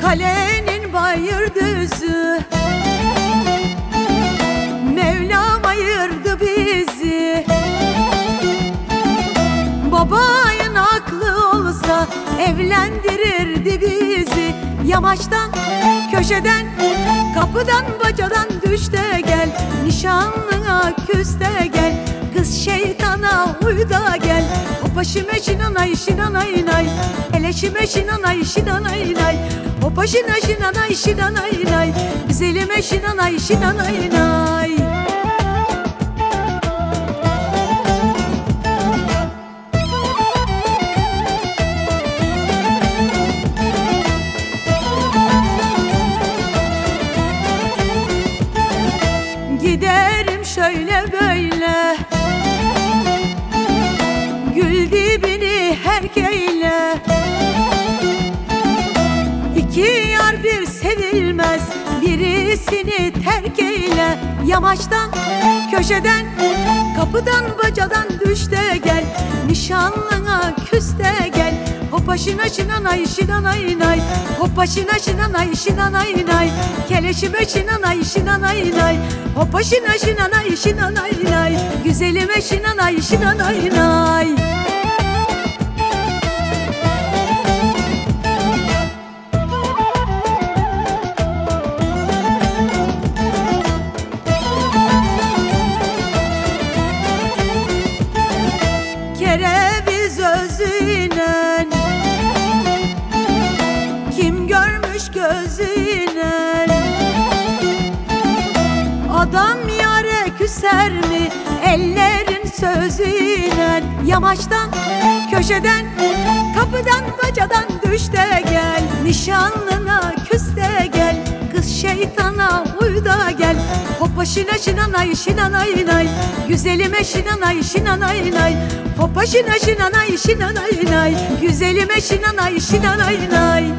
Kalenin bayır düzü. Mevlam ayırdı bizi. Babayın aklı olsa evlendirirdi bizi Yamaçtan, köşeden, kapıdan, bacadan düş de gel Nişanlına küs de gel Kız şeytana uy da gel. Hopa şime şinanay şinanay nay. Hele şime şinanay şinanay nay. Hopa şina şinanay şinanay nay. Güzelime şinanay şinanay nay şöyle böyle. Gül dibini herkeyle İki yar bir sevilmez Birisini terk eyle. Yamaçtan, köşeden, kapıdan, bacadan düş gel. Nişanlına küs Hopa şina şina nay şina nay Hopa şina şina nay şina nay Keleşime şina nay şina nay Hopa şina şina nay şina nay Güzelime şina nay şina nay kereviz Kim görmüş gözüyle Adam yare küser mi ellerin sözüyle Yamaçtan, köşeden, kapıdan, bacadan düş de gel. Nişanlına küs de gel. Kız şeytana uy da gel. Hoppa şina şina nay şina nay Güzelime şina nay şina nay Hoppa şina şina nay şina nay. Güzelime şina nay şina nay nay